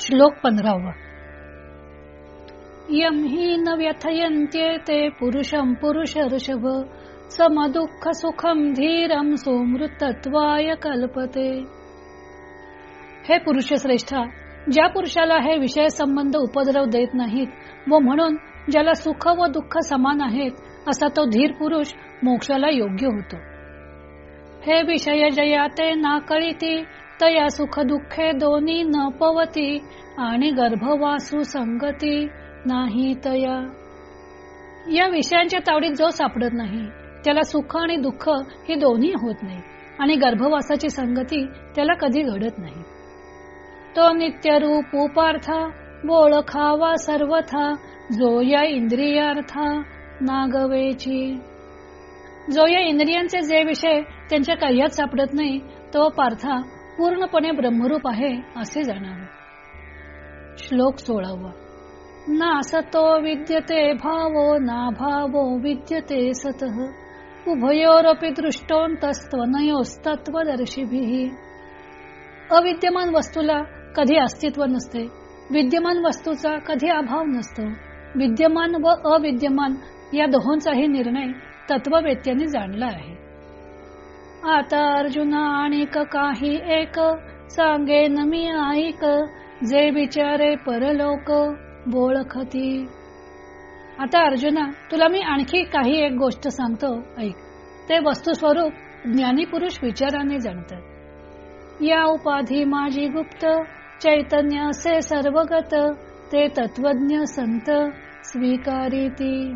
श्लोक पंधरावा. यम हि न व्यथयन्त्ये ते पुरुष पुरुषर्षभ समदुःख सुखम धीरम सोमृतत्वाय कल्पते. हे पुरुष श्रेष्ठा ज्या पुरुषाला हे विषय संबंध उपद्रव देत नाहीत व म्हणून ज्याला सुख व दुःख समान आहेत असा तो धीर पुरुष मोक्षाला योग्य होतो. हे विषय जयाते ना कळीती तया सुख दुःखे दोन्ही न पवती आणि गर्भवासू संगती नाही तया. या विषयांच्या तावडीत जो सापडत नाही त्याला सुख आणि दुःख ही दोन्ही होत नाही आणि गर्भवासाची संगती त्याला कधी घडत नाही. तो नित्य रूप उपार्थ ओळखावा सर्वथा जो या इंद्रियार्था नागवेची. जो या इंद्रियांचे जे विषय त्यांच्या कार्यात सापडत नाही तो पार्था पूर्णपणे ब्रह्मरूप आहे असे जाणावे. श्लोक सोळावा. ना सतो विद्यते भावो ना भावो विद्यते सत. उभयोरपि दृष्टोंतस्त्वनयोस्तत्वदर्शिभी अविद्यमान वस्तूला कधी अस्तित्व नसते. विद्यमान वस्तूचा कधी अभाव नसतो. विद्यमान व अविद्यमान या दोहोंचाही निर्णय तत्ववेत्यांनी जाणला आहे. आता अर्जुन आणि काही एक. सांगेन मी ऐक. जे विचारे परलोक बोळखती. आता अर्जुना तुला मी आणखी काही एक गोष्ट सांगतो ऐक. ते वस्तुस्वरूप ज्ञानीपुरुष विचाराने जाणतात. या उपाधी माझी गुप्त चैतन्य असे सर्वगत ते तत्वज्ञ संत स्वीकारिती.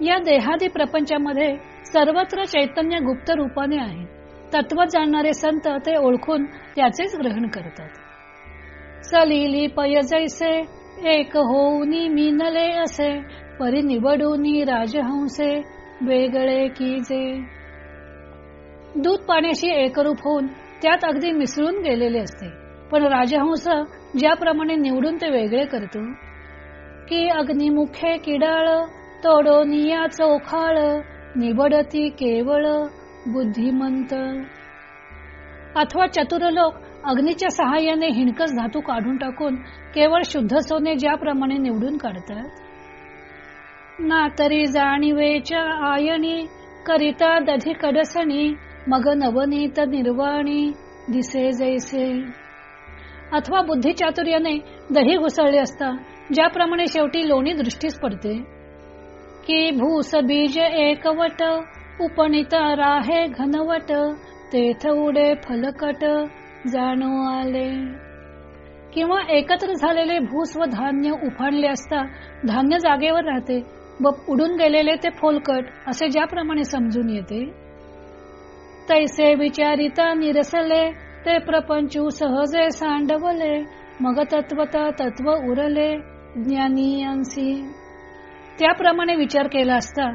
या देहादी प्रपंचामध्ये सर्वत्र चैतन्य गुप्त रूपाने आहे. तत्व जाणणारे संत ते ओळखून त्याचेच ग्रहण करतात. सलिली पय जैसे एक होऊनी मिनले असे परी निवडूनी राजहंसे वेगळे की जे. दूध पाण्याशी एकरूप होऊन त्यात अगदी मिसळून गेलेले असते. पण राजहंस ज्याप्रमाणे निवडून ते वेगळे करतो की अग्निमुखे किडाळ तोडोनिया चोखाळ निवडती केवळ बुद्धिमंत. अथवा चतुर लोक अग्नीच्या सहाय्याने हिणकस धातू काढून टाकून केवळ शुद्ध सोने ज्याप्रमाणे निवडून काढतात? ना तरी जाणीवेच्या आयणी करिता दधी कडसणी मग नवनीत निर्वाणी दिसे जैसे. अथवा बुद्धी चातुर्याने दही घुसळले असता ज्याप्रमाणे शेवटी लोणी दृष्टीस पडते? की भूस बीज एकवट उपनिता राहे घनवट तेथ उडे फलकट जाणू आले. किंवा एकत्र झालेले भूस व धान्य उफाणले असता धान्य जागेवर राहते व उडून गेलेले ते फोलकट असे ज्याप्रमाणे समजून येते? तैसे विचारिता निरसले ते प्रपंचू सहजे सांडवले मग तत्वता तत्व उरले ज्ञानी ज्ञानीयांसी त्याप्रमाणे विचार केला असता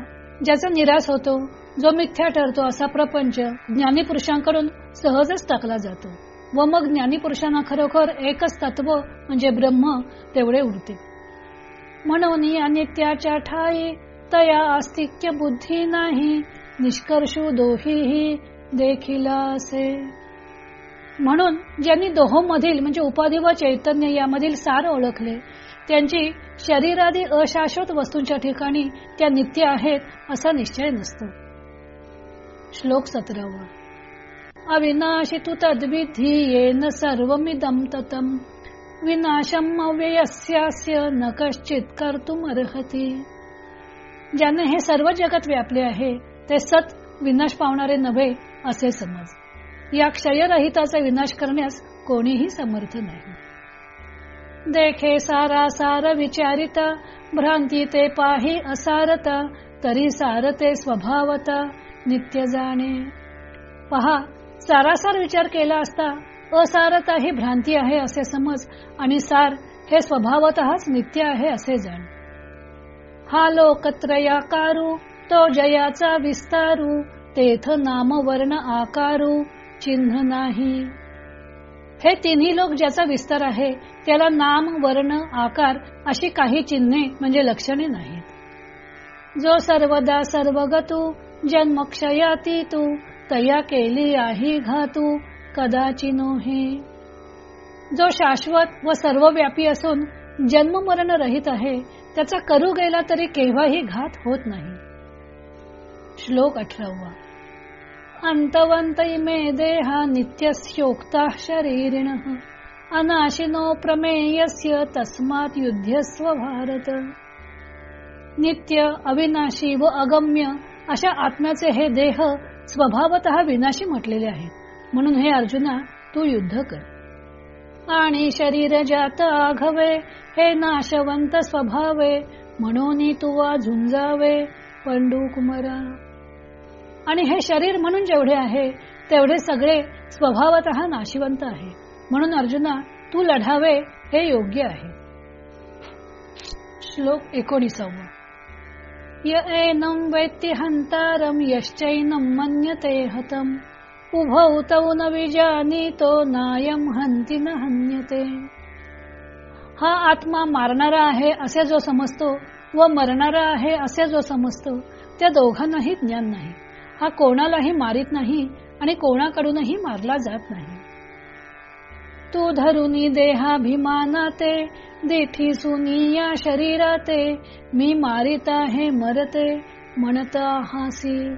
ज्याचा निराश होतो जो मिथ्या ठरतो असा प्रपंच ज्ञानी पुरुषांकडून सहजच टाकला जातो व मग ज्ञानी पुरुषांना खरोखर एकच तत्व म्हणजे ब्रह्म तेवढे उरते. म्हणून नित्याच्या ठाई तया आस्तिक्य बुद्धी नाही निष्कर्षू दोहीही देखील असे. म्हणून ज्यांनी दोहो मधील म्हणजे उपाधी व चैतन्य यामधील सार ओळखले त्यांची शरीरादी अशाश्वत वस्तूंच्या ठिकाणी त्या नित्य आहेत असा निश्चय नसतो. श्लोक सतरावा. अविनाशी तू तद्विधी येन सर्वमिदम ततम। विनाशम अव्ययस्यास्य न कश्चित कर्तुम अर्हती। ज्याने हे सर्व जगत व्यापले आहे ते सत विनाश पावणारे नव्हे असे समज. या क्षयरहिताचा विनाश करण्यास कोणीही समर्थ नाही. देखे सारा सार विचारित भ्रांती ते पाही असारता तरी सारते स्वभावत नित्य जाणे. पहा सारासार विचार केला असता असारता ही भ्रांती आहे असे समज आणि सार हे स्वभावतःच नित्य आहे असे जाण. हा लोकत्रयाकारू तो जयाचा विस्तारू तेथ नाम वर्ण आकारू चिन्ह नाही. हे तिन्ही लोक ज्याचा विस्तार आहे त्याला नाम वर्ण आकार अशी काही चिन्हे म्हणजे लक्षणे नाहीत. जो सर्वदा सर्वगतू जन्मक्षयाती तू तया केली आहे घातू कदाचिनो हे जो शाश्वत व सर्वव्यापी असून जन्म मरण रहित आहे त्याचा करू गेला तरी केव्हाही घात होत नाही. श्लोक अठरावा. अंतवंत इमे देहा नित्यस्योक्ता शरीरिण। अनाशिनो प्रमेयस्य तस्मात युद्धस्व भारत। नित्य अविनाशी व अगम्य अशा आत्म्याचे हे देह स्वभावत विनाशी म्हटलेले आहे म्हणून हे अर्जुना तू युद्ध कर। आणि शरीर जात आघवे हे नाशवंत स्वभावे म्हणून तू वा झुंजावे पंडू कुमारा आणि हे शरीर म्हणून जेवढे आहे तेवढे सगळे स्वभावत नाशिवंत आहे. म्हणून अर्जुना तू लढावे हे योग्य आहे. श्लोक एकोणीसावा. य वेत्ति यश्चैनं मन्यते हतम. उभौ तौ न विजानीतो नायम हंती न हन्यते. हा आत्मा मारणारा आहे असे जो समजतो व मरणारा आहे असे जो समजतो त्या दोघांनाही ज्ञान नाही. हा कोणालाही मारित नाही आणि कोणाकडूनही मारला जात नाही. तू धरुनी देहाभिमानाते देठी सुनी या शरीराते मी मारिता हे मरते म्हणता हासी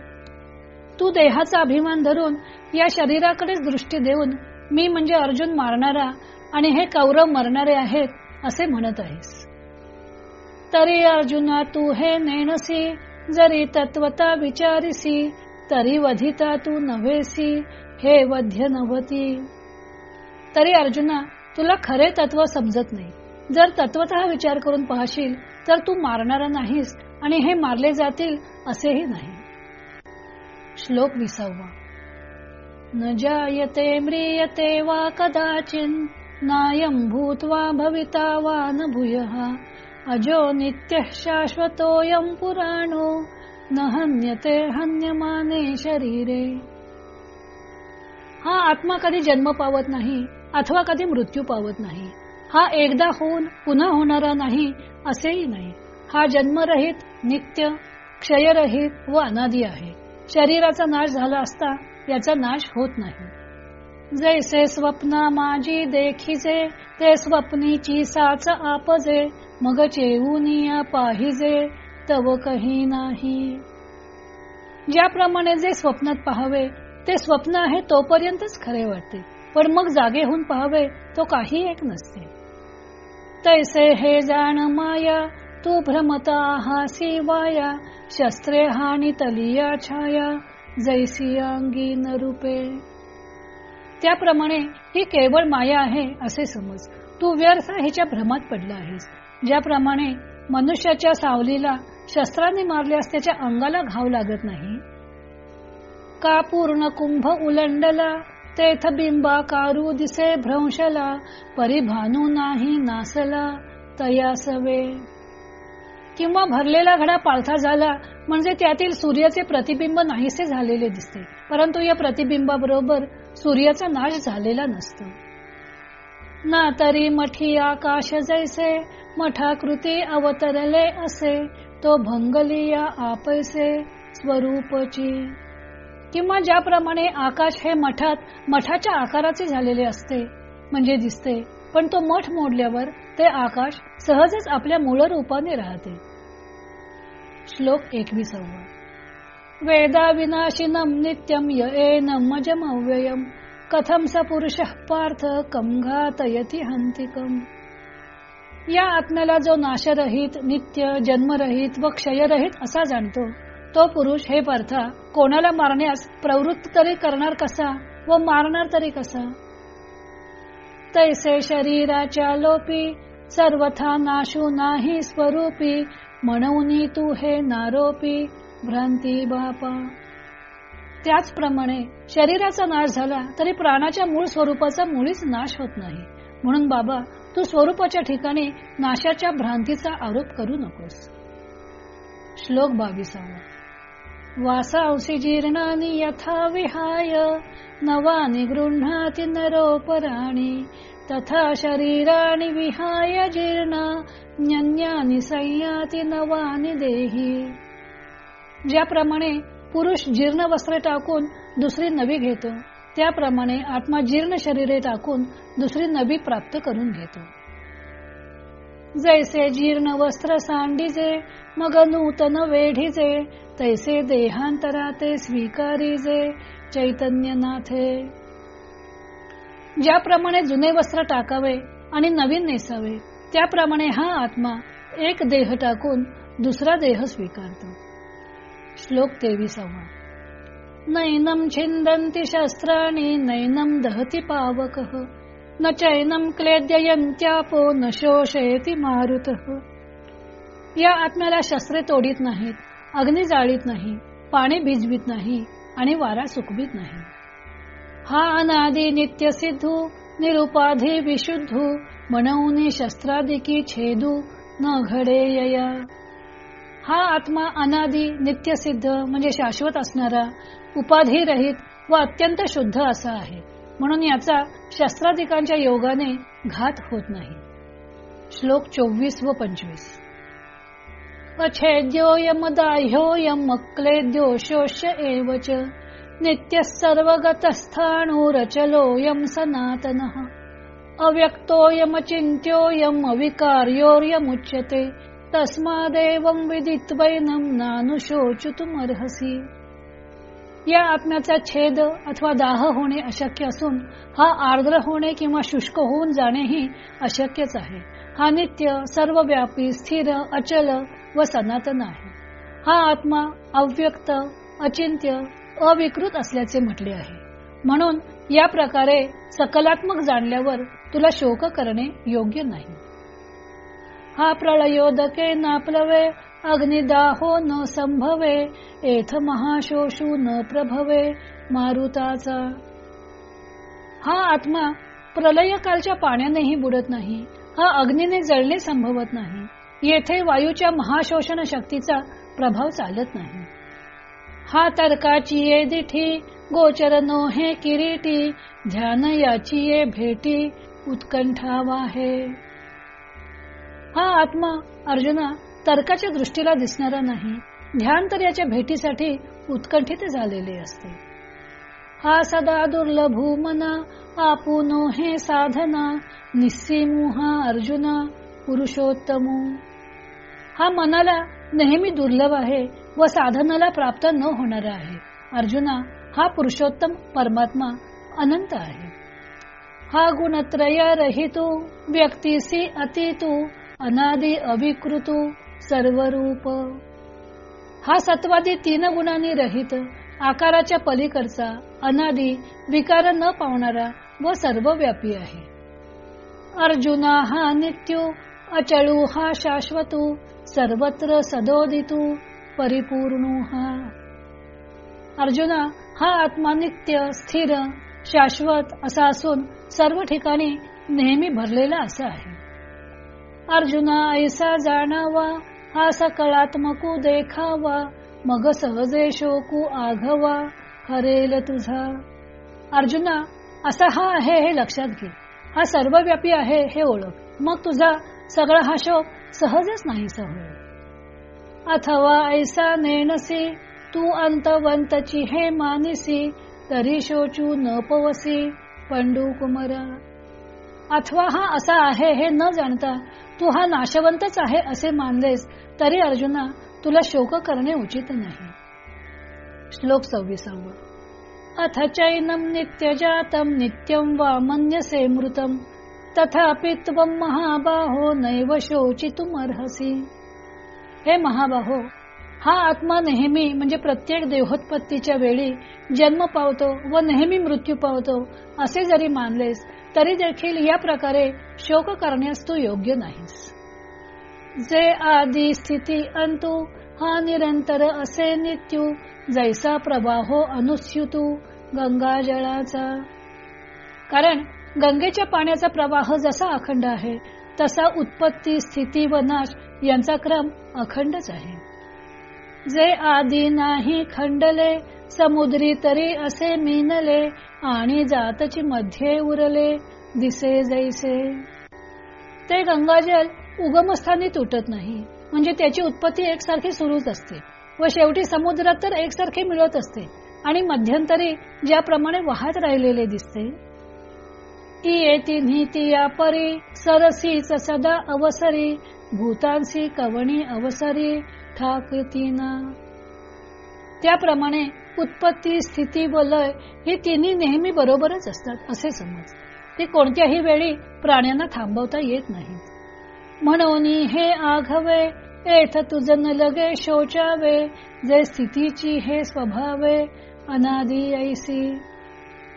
तू देहाचा अभिमान धरून या शरीराकडेच दृष्टी देऊन मी म्हणजे अर्जुन मारणारा आणि हे कौरव मरणारे आहेत असे म्हणत आहेस. तरी अर्जुना तू हे नेणसी जरी तत्वता विचारिसी तरी वधिता तू नव्हेसी हे वध्य नवती तरी अर्जुना तुला खरे तत्व समजत नाही. जर तत्वत विचार करून पाहशील तर तू मारणारा नाहीस आणि हे मारले जातील असेही नाही. श्लोक विसावा. न जायते म्रियते वा कदाचिन नायम भूतवा भविता वा न भूय. अजो नित्य शाश्वतोयम पुराणो न हन्यते हन्यमाने शरीरे. हा आत्मा कधी जन्म पावत नाही अथवा कधी मृत्यू पावत नाही. हा एकदा होऊन पुन्हा होणारा नाही असेही नाही. हा जन्मरहित नित्य क्षयरहित व अनादी आहे. शरीराचा नाश झाला असता याचा नाश होत नाही. जैसे स्वप्ना माझी देखिजे ते स्वप्नीची साच आपजे मग चेऊनिया पाहिजे. तव कही नाही. ज्याप्रमाणे जे स्वप्नात पाहावे ते स्वप्न आहे तोपर्यंतच खरे वाटते. पण मग जागे होऊन पाहावे तो काही एक नसते. तैसे हे जाण माया तू भ्रमता हासी वाया शस्त्रे हानी तलिया छाया जैसी अंगी न रूपे. त्याप्रमाणे ही केवळ माया आहे असे समज. तू व्यर्थ हिच्या भ्रमात पडला आहेस. ज्याप्रमाणे मनुष्याच्या सावलीला शस्त्राने मारल्यास त्याच्या अंगाला घाव लागत नाही. का पूर्ण कुंभ उलंडला? तेथ बिंबा कारू दिसे भ्रंशला परिभानू नाही नासला तयासवे. किंवा भरलेला घडा पालथा झाला म्हणजे त्यातील सूर्याचे प्रतिबिंब नाहीसे झालेले दिसते. परंतु या प्रतिबिंबाबरोबर सूर्याचा नाश झालेला नसतो. ना तरी मठी आकाश जैसे मठाकृती अवतरले असे तो भंगलिया आपैसे स्वरूपची. किंवा ज्याप्रमाणे आकाश हे मठात मठाच्या आकाराचे झालेले असते म्हणजे दिसते पण तो मठ मोडल्यावर ते आकाश सहजच आपल्या मूळ रूपाने राहते. श्लोक एकविसावा. वेदा विनाशिनम नित्यम येनम अव्ययम कथम स पुरुष पार्थ कम घातयती हंतिकम या आत्म्याला जो नाशरहित नित्य जन्मरहित व क्षयरहित असा जाणतो तो पुरुष हे पार्थ कोणाला मारण्यास प्रवृत्त तरी करणार कसा व मारणार तरी कसा? तैसे शरीराच्या लोपी सर्वथा नाशू नाही स्वरूपी म्हणून तू हे नारोपी भ्रांती बापा. त्याचप्रमाणे शरीराचा नाश झाला तरी प्राणाच्या मूळ स्वरूपाचा मुळीच नाश होत नाही. म्हणून बाबा तू स्वरूपाच्या ठिकाणी नाशाच्या भ्रांतीचा आरोप करू नकोस. श्लोक बावीसावा. वासांसी जीर्णानि यथा विहाय नवानि गृह्णाति नरोपराणि तथा शरीराणि विहाय जीर्ण न्यन्यानि संयाती नवानि देही. ज्याप्रमाणे पुरुष जीर्ण वस्त्रे टाकून दुसरी नवी घेतो त्याप्रमाणे आत्मा जीर्ण शरीरे टाकून दुसरी नवी प्राप्त करून घेतो. जैसे जीर्ण वस्त्र सांडीजे मग नूतन वेढीजे तैसे देहांतरा ते स्वीकारीजे चैतन्यनाथे. ज्याप्रमाणे जुने वस्त्र टाकावे आणि नवीन नेसावे त्याप्रमाणे हा आत्मा एक देह टाकून दुसरा देह स्वीकारतो. श्लोक तेविसावा. नैनम छिंदंती शस्त्राणी नैनम दहती पावक। न चैनम क्लेद्ययंत्यापो न शोषयती मारुत। या आत्म्याला शस्त्रे तोडीत नाहीत अग्नी जाळीत नाही पाणी भिजवीत नाही आणि वारा सुकवीत नाही। हा अनादि नित्य सिद्धू निरुपाधी विशुद्धू म्हणून शस्त्रादिकी छेदू न घडे यया। हा आत्मा अनादि नित्य सिद्ध म्हणजे शाश्वत असणारा उपाधी रहित व अत्यंत शुद्ध असा आहे. म्हणून याचा शस्त्राधिकांच्या योगाने घात होत नाही. श्लोक चोवीस व पंचवीस. अछेद्योयम दाह्योयम मक्लेद्यो शोष्य एवच. नित्य सर्वगतस्थाणुरचलोयम सनातन. अव्यक्तोयम चिंत्योयम अविकार्योर्यमुच्यते. तस्मादेवं विदित्वैनम नानुशोचुतुमर्हसी. या आत्म्याचा छेद अथवा दाह होणे अशक्य असून हा आर्द्र होणे किंवा शुष्क होऊन जाणेही अशक्यच आहे. हा नित्य सर्वव्यापी स्थिर अचल व सनातन आहे. हा आत्मा अव्यक्त अचिंत्य अविकृत असल्याचे म्हटले आहे. म्हणून या प्रकारे सकलात्मक जाणल्यावर तुला शोक करणे योग्य नाही. हा प्रळयोदके नापलवे अग्निदाहो न संभवे एथ महाशोषू न प्रभवे मारुताचा. हा आत्मा प्रलयकालच्या पाण्यानेही बुडत नाही हा अग्नीने जळणे संभवत नाही येथे वायूच्या महाशोषण शक्तीचा प्रभाव चालत नाही. हा तर्काची ये दिठी गोचर नो हे किरीटी ध्यान याची ये भेटी उत्कंठावा आहे हा आत्मा अर्जुना तर्काच्या दृष्टीला दिसणारा नाही. ध्यान तर याच्या भेटीसाठी उत्कंठित झालेले असते. हा सदा दुर्लभू मना आपुनो हे साधना निस्सीमुहा अर्जुना पुरुषोत्तमू. हा मनाला नेहमी दुर्लभ आहे व साधनाला प्राप्त न होणारा आहे. अर्जुना हा पुरुषोत्तम परमात्मा अनंत आहे. हा गुणत्रय रहितो व्यक्तीसी अतितू अनादि अविकृतू सर्वरूप. हा सत्वादी तीन गुणांनी रहित आकाराच्या पलीकडचा अनादी विकार न पावणारा व सर्वव्यापी आहे. अर्जुना हा नित्यो अचळू हा शाश्वतू सर्वत्र सदोदितू परिपूर्ण हा. अर्जुना हा आत्मा नित्य स्थिर शाश्वत असा असून सर्व ठिकाणी नेहमी भरलेला असा आहे. अर्जुना ऐसा जाणावा हा सकळात्मकू देखावा मग सहजे शोकू आघवा हरेल तुझा. अर्जुना असा हा आहे हे लक्षात घे. हा सर्वव्यापी आहे हे ओळख. मग तुझा सगळा हा शोक सहजच नाही होईल. अथवा ऐसा नेणसी तू अंतवंतची हे मानिसी तरी शोचू न पवसी पंडू कुमरा अथवा हा असा आहे हे न जाणता तू हा नाशवंतच आहे असे मानलेस तरी अर्जुना तुला शोक करणे उचित नाही. श्लोक सव्वीसावा. अथ चैनम नित्य जातम नित्यम वा मन्यसे मृतम तथापि त्वं महाबाहो नैव शोचितुम अर्हसी हे महाबाहो हा आत्मा नेहमी म्हणजे प्रत्येक देहोत्पत्तीच्या वेळी जन्म पावतो व नेहमी मृत्यू पावतो असे जरी मानलेस तरी देखील या प्रकारे शोक करण्यास तू योग्य नाहीस जे आदी स्थिती अंतू हा निरंतर असे नित्यू जैसा प्रवाहो अनुस्युतू गंगा जळाचा. कारण गंगेच्या पाण्याचा प्रवाह जसा अखंड आहे तसा उत्पत्ती स्थिती व नाश यांचा क्रम अखंडच आहे. जे आधी नाही खंडले समुद्री तरी असे मीनले आणि जातची मध्ये उरले दिसे जैसे. ते गंगाजल उगमस्थानी तुटत नाही म्हणजे त्याची उत्पत्ती एकसारखी सुरूच असते व शेवटी समुद्रात तर एकसारखे मिळत असते आणि मध्यंतरी ज्याप्रमाणे वाहत राहिलेले दिसते. येती या परी सरसीच सदा अवसरी भूतांसी कवणी अवसरी ठाकतीना त्याप्रमाणे उत्पत्ती स्थिती व लय ही तिन्ही नेहमी बरोबरच असतात असे समज. ते कोणत्याही वेळी प्राण्यांना थांबवता येत नाहीत. म्हणून हे आघवे एथ तुझन न लगे शोचावे जे स्थितीची हे स्वभावे अनादी ऐसी.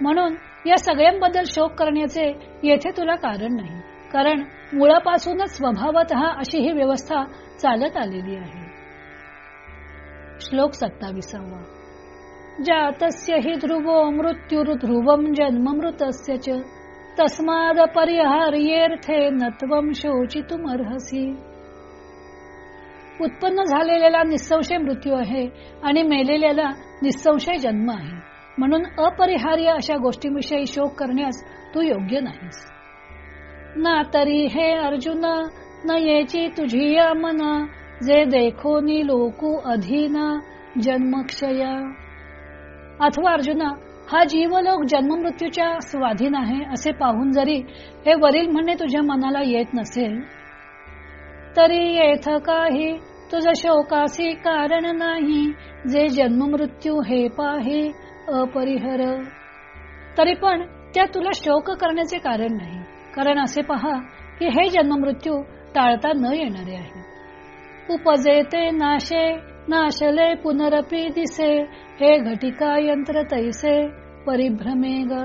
म्हणून या सगळ्यांबद्दल शोक करण्याचे येथे तुला कारण नाही. कारण मुळापासूनच स्वभावत अशी ही व्यवस्था चालत आलेली आहे. श्लोक सत्ताविसावा. जातस्य हि ध्रुवो मृत्युर्ध्रुवम जन्म मृतस्य तस्माद परिहार्येर्थे नत्वम शोचितुमर्हसी. उत्पन्न झालेल्याला निसंशय मृत्यू आहे आणि मेलेल्याला निसंशय जन्म आहे. म्हणून अपरिहार्य अशा गोष्टीविषयी शोक करण्यास तू योग्य नाहीस. ना तरी हे अर्जुन न येची तुझी या मना जे देखोनी लोकू अधीन जन्मक्षया. अथवा अर्जुना हा जीवलोक जन्म मृत्यूच्या स्वाधीन आहे असे पाहून जरी हे वरील म्हणणे तुझ्या मनाला येत नसेल तरी येथ काही तुझ शोकासी कारण नाही. जे जन्म मृत्यू हे पाहे अपरिहर तरी पण त्या तुला शोक करण्याचे कारण नाही. कारण असे पहा की हे जन्म मृत्यू टाळता न येणारे आहे. उपजे ते नाशे नाशले पुनरपी दिसे हे घटिका यंत्र तैसे परिभ्रमे ग.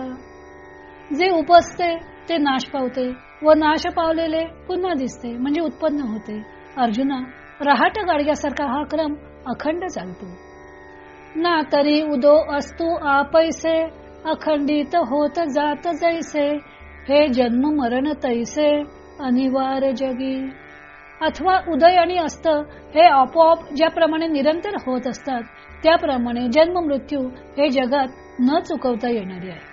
जे उपसते ते नाश पावते व नाश पावलेले पुन्हा दिसते म्हणजे उत्पन्न होते. अर्जुना रहाट गाडग्यासारखा हा क्रम अखंड चालतो. ना तरी उदो असतो आपैसे अखंडित होत जात जैसे हे जन्म मरण तैसे अनिवार्य जगी. अथवा उदय आणि अस्त हे आपोआप ज्याप्रमाणे निरंतर होत असतात त्याप्रमाणे जन्म मृत्यू हे जगात न चुकवता येणारे आहे.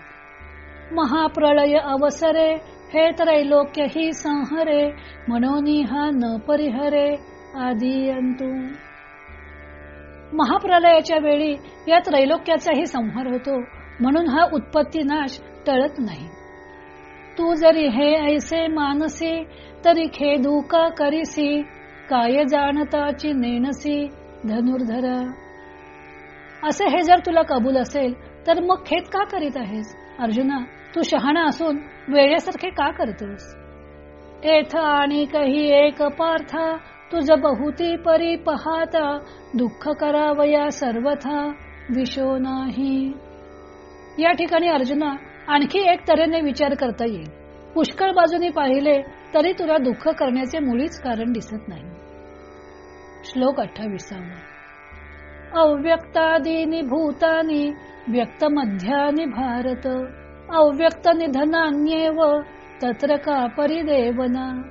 महाप्रळय अवसरे हे त्रैलोक्य ही संहरे मनोनी हा न परिहरे आदी महाप्रलयाच्या वेळी या त्रैलोक्याचाही संहार होतो म्हणून हा उत्पत्ती नाश टळत नाही. तू जरी हे ऐसे मानसी तरी खेदू का करीसी? काय जाणताची नेणसी धनुर्धर? असे हे जर तुला कबूल असेल तर मग खेद का करीत आहेस? अर्जुना तू शहाणा असून वेळेसारखे का करतोस? एथ आणि काही एक पार्थ तुझ बहुती परी पहाता दुःख करावया सर्वथा विशो नाही. या ठिकाणी अर्जुना आणखी एक तऱ्हेने विचार करता येईल. पुष्कळ बाजूनी पाहिले तरी तुला दुःख करण्याचे मुळीच कारण दिसत नाही. श्लोक अठ्ठावीसावा. अव्यक्तादीनी भूतानी व्यक्त मध्यानी भारत. अव्यक्त निधनान्येव तत्र का परिदेवना.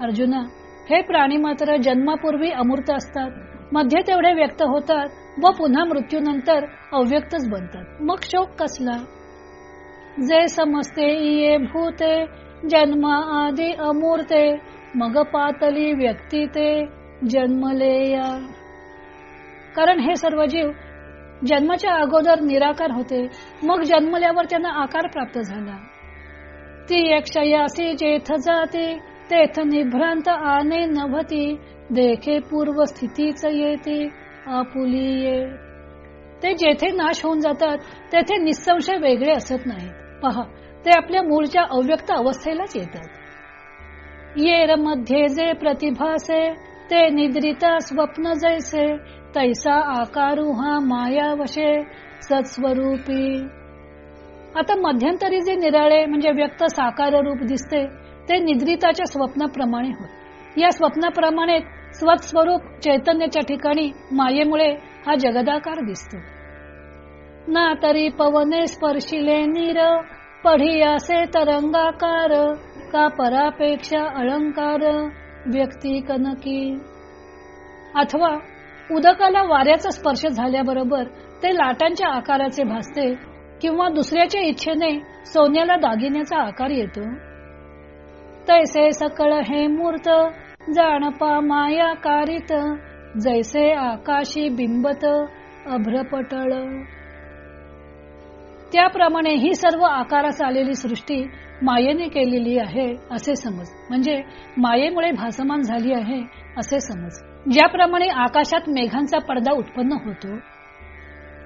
अर्जुना हे प्राणी मात्र जन्मापूर्वी अमूर्त असतात. मध्ये तेवढे व्यक्त होतात. व पुन्हा मृत्यूनंतर अव्यक्तच बनतात. मग शोक कसला? जे समजते इये भूते जन्म आदि अमूर्ते मग पातली व्यक्ती ते जन्मलेया कारण हे सर्व जीव जन्माच्या अगोदर निराकार होते मग जन्मल्यावर त्यांना आकार प्राप्त झाला. ती यक्षयासी जेथ जाते तेथ निभ्रांत आने नभती देखे पूर्व स्थितीच येते आपुलीये ते जेथे नाश होऊन जातात तेथे निसंशय वेगळे असत नाहीत. पहा ते आपल्या मूळच्या अव्यक्त अवस्थेलाच येतात. येरमध्ये जे प्रतिभासे ते निद्रिता स्वप्न जैसे तैसा आकारू हा मायावशे सत्स्वरूपी. आता मध्यंतरी जे निराळे म्हणजे व्यक्त साकार रूप दिसते ते निद्रिताच्या स्वप्नाप्रमाणे होत. या स्वप्नाप्रमाणे स्वस्वरूप चैतन्याच्या ठिकाणी मायेमुळे हा जगदाकार दिसतो. ना तरी पवने स्पर्शिले नीर पढी असे तरंगाकार का परापेक्षा अलंकार व्यक्ती कनकी अथवा उदकाला वाऱ्याचा स्पर्श झाल्याबरोबर ते लाटांच्या आकाराचे भासते किंवा दुसऱ्याच्या इच्छेने सोन्याला दागिन्याचा आकार येतो. तैसे सकळ हे मूर्त जाणपा माया कारित जैसे आकाशी बिंबत अभ्रपटळ. त्याप्रमाणे ही सर्व आकारास आलेली सृष्टी मायेने केलेली आहे असे समज. म्हणजे मायेमुळे भासमान झाली आहे असे समज. ज्याप्रमाणे आकाशात मेघांचा पडदा उत्पन्न होतो.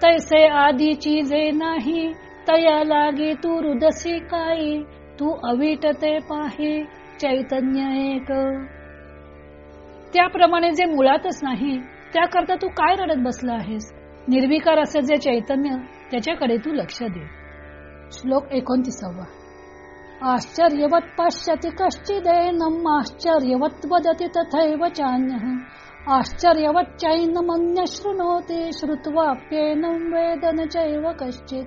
तैसे आधीची जे नाही तया लागे तू रुदसी काही तू अविटते पाही चैतन्य एक. त्याप्रमाणे जे मुळातच नाही त्याकरता तू काय रडत बसला आहेस? निर्विकार असे जे चैतन्य त्याच्याकडे तू लक्ष दे. श्लोक एकोणतीसावा. आश्चर्यवत पाश्यति कश्चिदेनम् आश्चर्यवत वदति तथैव चान्यः. आश्चर्यवत चैनमन्य शृणोति श्रुत्वाप्येनं वेदन चैव कश्चित.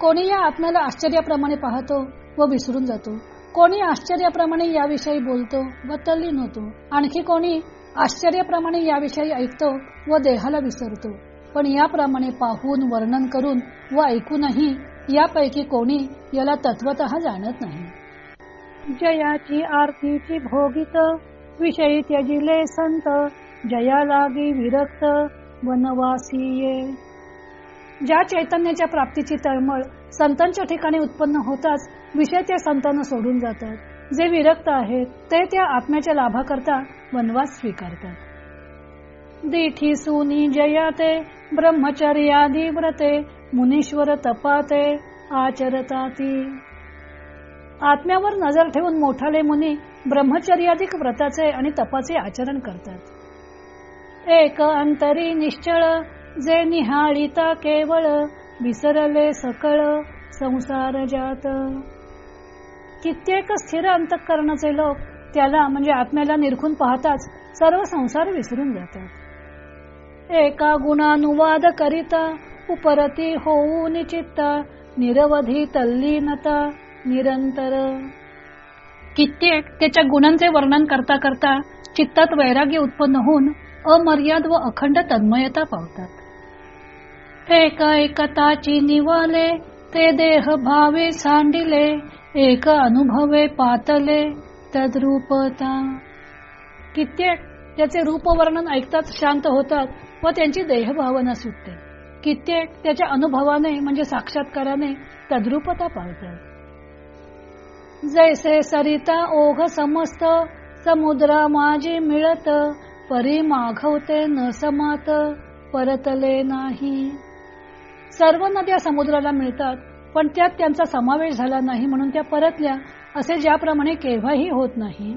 कोणी या आत्म्याला आश्चर्याप्रमाणे पाहतो व विसरून जातो. कोणी आश्चर्याप्रमाणे याविषयी बोलतो व तल्लीन होतो. आणखी कोणी आश्चर्याप्रमाणे याविषयी ऐकतो व देहाला विसरतो. पण याप्रमाणे पाहून वर्णन करून व ऐकूनही यापैकी कोणी याला तत्वत जाणत नाही. जयाची आरतीची भोगित विषयी त्यजिले संत जया लागी विरक्त वनवासीये. ज्या चैतन्याच्या प्राप्तीची तळमळ संतांच्या ठिकाणी उत्पन्न होताच विषय त्या संतांना सोडून जातात. जे विरक्त आहेत ते त्या आत्म्याच्या लाभाकरता वनवास स्वीकारतात. दिठी सुनी जयाते ब्रह्मचर्यादी व्रते मुनीश्वर तपाते आचरताती. आत्म्यावर नजर ठेवून मोठाले मुनी ब्रह्मचर्याधिक व्रताचे आणि तपाचे आचरण करतात. एक अंतरी निश्चळ जे निहाळिता केवळ विसरले सकळ संसार जात. कित्येक स्थिर अंतकरणाचे लोक त्याला म्हणजे आत्म्याला निरखून पाहताच सर्व संसार विसरून जातात. एका गुणानुवाद करिता उपरती होऊ चित्ता निरवधी तल्लीनता निरंतर. कित्येक त्याच्या गुणांचे वर्णन करता करता चित्तात वैराग्य उत्पन्न होऊन अमर्याद व अखंड तन्मयता पावतात. एका एकताची निवाले ते देह भावे सांडिले एक अनुभवे पातले तद्रूपता. कित्येक त्याचे रूपवर्णन ऐकताच शांत होतात व त्यांची देहभावना सुटते. कित्येक त्याच्या अनुभवाने म्हणजे साक्षात्काराने तद्रुपता पावतात जैसे सरिता ओघ समस्त समुद्रा माझी मिळत परी माघवते न समात परतले नाही. सर्व नद्या समुद्राला मिळतात पण त्यात त्यांचा समावेश झाला नाही म्हणून त्या परतल्या असे ज्याप्रमाणे केव्हाही होत नाही.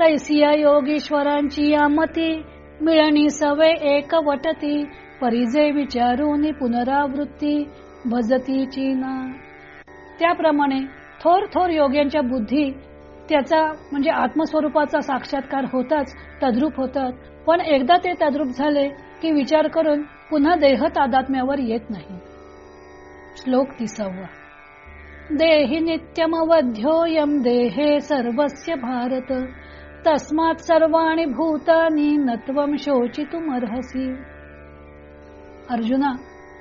तैसिया योगीश्वरांची या मती. मिळणी सवे एक वटती परिजे विचारून पुनरावृत्ती. भजतीची ना. त्याप्रमाणे थोर थोर योग्यांच्या बुद्धी त्याचा म्हणजे आत्मस्वरूपाचा साक्षात्कार होताच तद्रूप होतात. पण एकदा ते तद्रूप झाले की विचार करून पुन्हा देह तादात्म्यावर येत नाही. श्लोक तिसावा. देहि नित्यमवध्योयम देहे सर्वस्य भारत. तस्मात सर्वाणी भूतानी नत्वम शोचितुमर्हसी. अर्जुना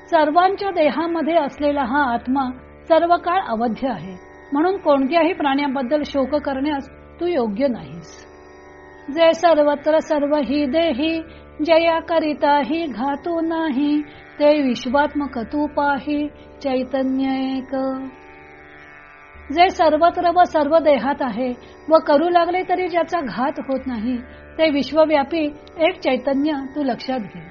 सर्वांच्या देहामध्ये असलेला हा आत्मा सर्व काळ अवध्य आहे. म्हणून कोणत्याही प्राण्याबद्दल शोक करण्यास तू योग्य नाहीस. जे सर्वत्र सर्व ही देही जया करिता ही घातू नाही ते विश्वात्मक तू पाही चैतन्य एक. जे सर्वत्र व सर्व देहात आहे व करू लागले तरी ज्याचा घात होत नाही ते विश्वव्यापी एक चैतन्य तू लक्षात घे.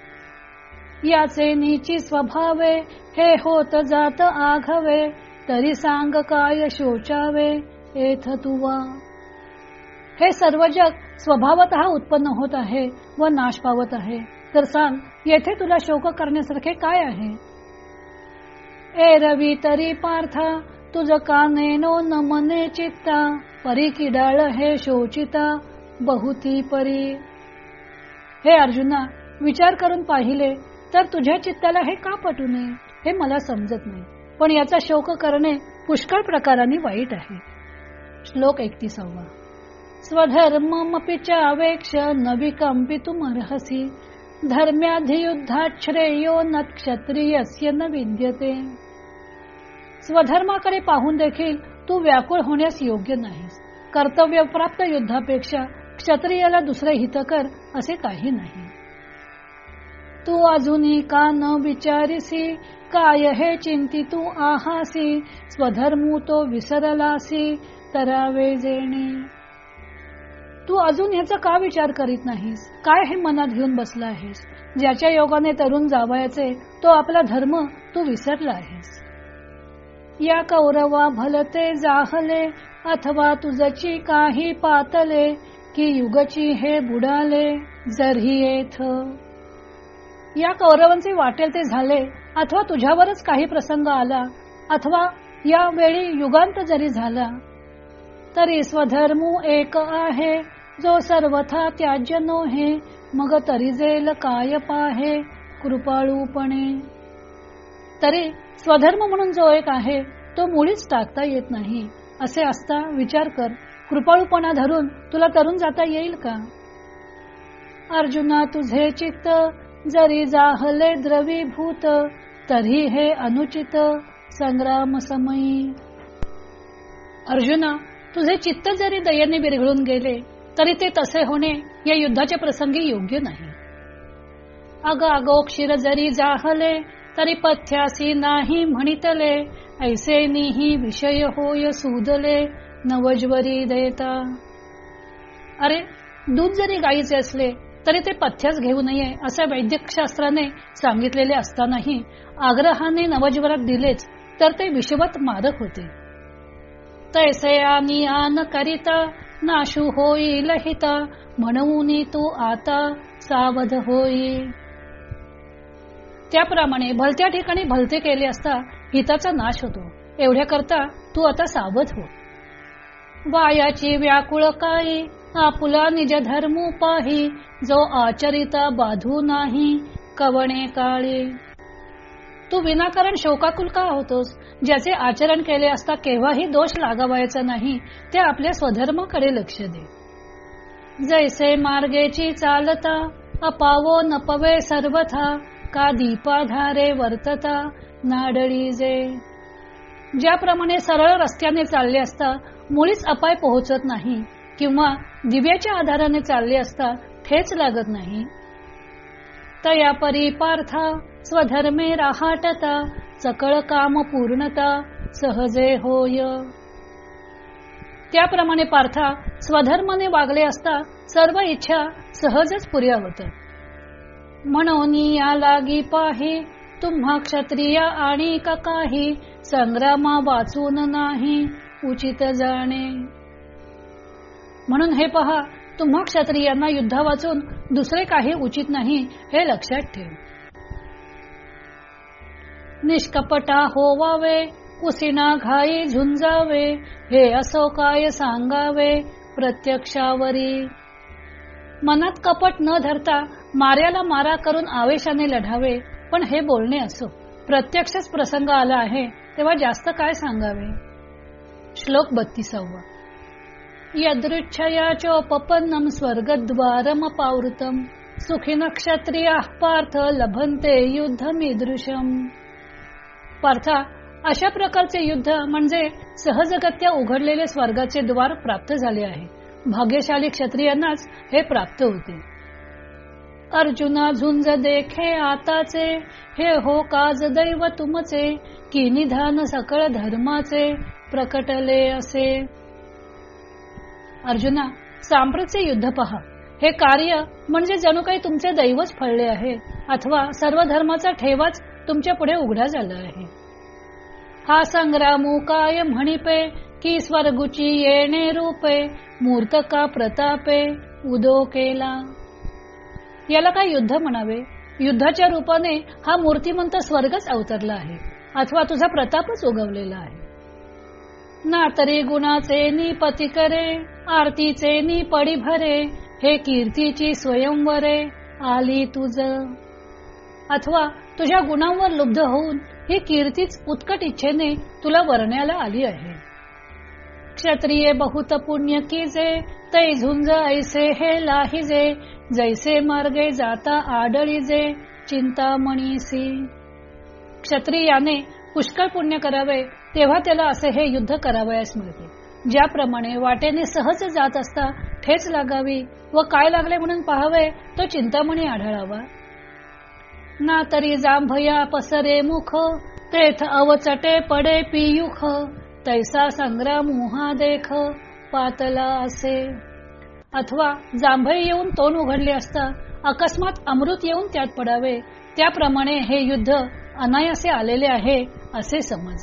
याचे नीची स्वभावे हे होत जात आघवे तरी सांग काय शोचावे एथ तुवा. हे सर्व जग स्वभावत उत्पन्न होत आहे व नाश पावत आहे. तर सांग येथे तुला शोक करण्यासारखे काय आहे? ए रवी तरी पार्था तुझ कानेनो नमने चित्ता परी किडाळ हे शोचिता बहुती परी. हे अर्जुना विचार करून पाहिले तर तुझ्या चित्ताला हे का पटू नये हे मला समजत नाही. पण याचा शोक करणे पुष्कळ प्रकाराने वाईट आहे. श्लोक एकतीसावा. स्वधर्ममपि नवी न विकंपितुमर्हसि धर्म्याधियुद्धात श्रेयो न क्षत्रियस्य न विद्यते. स्वधर्माकडे पाहून देखील तू व्याकुळ होण्यास योग्य नाहीस. कर्तव्य प्राप्त युद्धापेक्षा क्षत्रियाला दुसरे हितकर असे काही नाही. तू अजूनही का न विचारिसी? काय हे चिंती तू आहासी? स्वधर्मू तो विसरलासी? तरावे जेणे. तू अजून ह्याचा का विचार करीत नाहीस? काय हे मनात घेऊन बसला आहेस? ज्याच्या योगाने तरुण जावयाचे तो आपला धर्म तू विसरला आहेस. या कौरवा भलते जाहले अथवा तुझची काही पातले की युगची हे बुडाले जरही येथ. या कौरवांचे वाटेल ते झाले अथवा तुझ्यावरच काही प्रसंग आला अथवा या वेळी युगांत जरी झाला. तरी स्वधर्मू एक आहे जो सर्वथा त्याज्य नोहे मग तरी जेल काय पाहे कृपाळूपणे. तरी स्वधर्म म्हणून जो एक आहे तो मुळीच टाकता येत नाही. असे असता विचार कर कृपाळूपणा धरून तुला तरुण जाता येईल का? अर्जुना तुझे चित्त जरी जाहले द्रवीभूत तरी हे अनुचित संग्राम समयी. अर्जुना तुझे चित्त जरी दयेने बिरघळून गेले तरी ते तसे होणे या युद्धाच्या प्रसंगी योग्य नाही. अग क्षीर जरी जाहले तरी पथ्यासी नाही म्हणितले ऐसे निही विषय होय सुदले नवज्वरी देता. अरे दूध जरी गायीचे असले तरी ते पथ्यास घेऊ नये असे वैद्यक शास्त्राने सांगितलेले असतानाही आग्रहाने नवज्वरात दिलेच तर ते विषवत मारक होते. तैसे आनी आन करिता नाशू होईल हिता म्हणून तू आता सावध होई. त्याप्रमाणे भलत्या ठिकाणी भलते केले असता हिताचा नाश होतो. एवढ्या करता तू आता सावध हो. वायाची व्याकुळ काही आपुला निज धर्म पाही जो आचरिता बाधू नाही कवणे काळे. तू विनाकारण शोकाकुल का होतोस? ज्याचे आचरण केले असता केव्हाही दोष लागावायचा नाही ते आपल्या स्वधर्माकडे लक्ष दे. जैसे मार्गेची चालता अपावो नपवे सर्वथा का दीपाधारे वर्तता नाडळी जे? ज्याप्रमाणे सरळ रस्त्याने चालले असता मुळीच अपाय पोहोचत नाही किंवा दिव्याच्या आधाराने चालले असता ठेच लागत नाही. तया परी पार्था स्वधर्मे राहाटता सकळ काम पूर्णता सहजे होय. त्याप्रमाणे पार्था स्वधर्माने वागले असता सर्व इच्छा सहजच पुऱ्या होतात म्हणून या लागी पाही तुम्हा क्षत्रिय आणि का काही संग्रामा वाचून नाही उचित जाणे. म्हणून हे पहा तुम्हा क्षत्रियांना युद्ध वाचून दुसरे काही उचित नाही हे लक्षात ठेव. निष्कपटा होवावे कुसिना घाई झुंजावे हे असो काय सांगावे प्रत्यक्षावरी. मनात कपट न धरता मार्याला मारा करून आवेशाने लढावे पण हे बोलणे असो. प्रत्यक्षच प्रसंग आला आहे तेव्हा जास्त काय सांगावे? श्लोक बत्तीसावा. यदृच्छया चोपन्नम स्वर्गद्वारम पावृतम सुखी नक्षत्रिया पार्थ लभंते युद्धमिदृशम. पार्था अशा प्रकारचे युद्ध म्हणजे सहजगत्या उघडलेले स्वर्गाचे द्वार प्राप्त झाले आहे. भाग्यशाली क्षत्रियांनाच हे प्राप्त होते. अर्जुना झुंज देखे आताचे हे हो काज दैव तुमचे कि निधान सकळ धर्माचे प्रकटले असे. अर्जुना सांप्रतचे युद्ध पहा. हे कार्य म्हणजे जणू काही तुमचे दैवच फळले आहे अथवा सर्व धर्माचा ठेवाच तुमच्यापुढे उघडा झाला आहे. हा संग्रामू काय म्हणिपे की स्वर्गुची येणे रूपे मूर्त का प्रतापे उदो केला. याला काय युद्ध म्हणावे? युद्धाच्या रूपाने हा मूर्तिमंत स्वर्गच अवतरला आहे अथवा तुझा प्रतापच उगवलेला आहे. ना तरी गुणाचे नी पती करे आरतीचे नी पडी भरे हे कीर्तीची स्वयंवरे आली तुझ. अथवा तुझ्या गुणांवर लुब्ध होऊन ही कीर्तीच उत्कट इच्छेने तुला वरण्याला आली आहे. क्षत्रिय बहुत पुण्य कीजे तै झुंज ऐसे हे लाहिजे जैसे मार्गे जाता आडळीजे चिंतामणीसी. क्षत्रियाने पुष्कळ पुण्य करावे तेव्हा त्याला असे हे युद्ध करावयास मिळते ज्याप्रमाणे वाटेने सहज जात असता ठेच लागावी व काय लागले म्हणून पाहावे तो चिंतामणी आढळावा. ना तरी जांभया पसरे मुख तेथ अवचटे पडे पियुख. तैसा संग्राम मुहा देख पातला असे. अथवा जांभई येऊन तोंड उघडले असता अकस्मात अमृत येऊन त्यात पडावे. त्याप्रमाणे हे युद्ध अनायासे आलेले आहे असे समज.